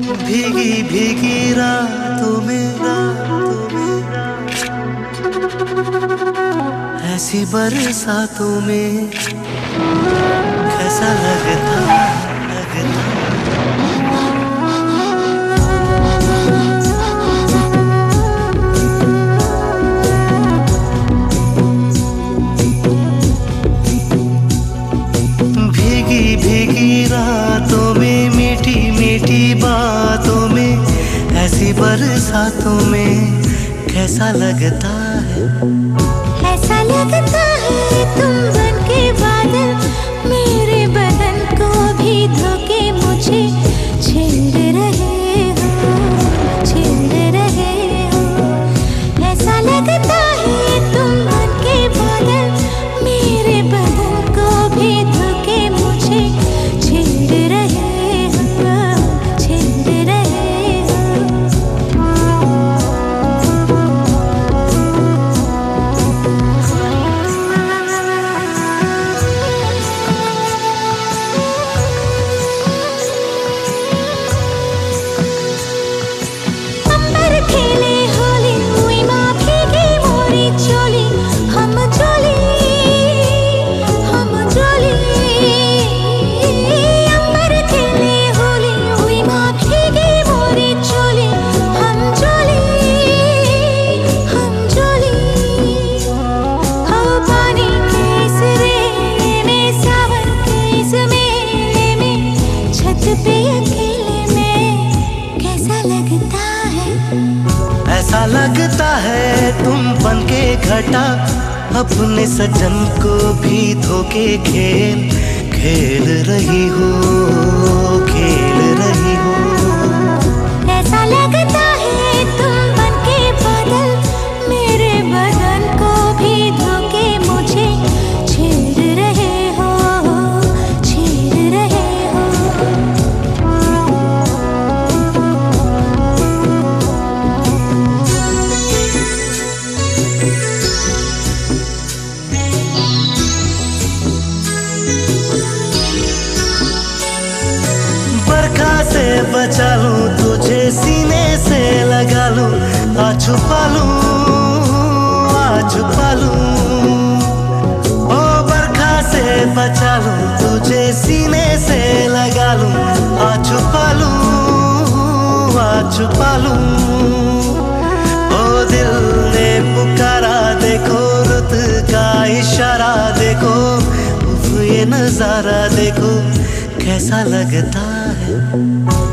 भीगी भीगी रातों में ऐसी बरसातों में कैसा लगता बरसातों में कैसा लगता है? कैसा लगता है तुम बन के बादल ऐसा लगता है तुम बन के घटा, अपने सजन को भी धोके खेल खेल रही हो, खेल बचा लूँ तुझे सीने से लगा लूँ आ छुपा लूँ आ छुपा लूँ। ओ बरखा से बचा लूँ, तुझे सीने से लगा लूँ आ छुपा लूँ आ छुपा लूँ। ओ दिल ने पुकारा, देखो रुत का इशारा, देखो ये नज़ारा, देखो कैसा लगता है।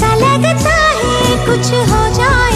ऐसा लगता है कुछ हो जाएगा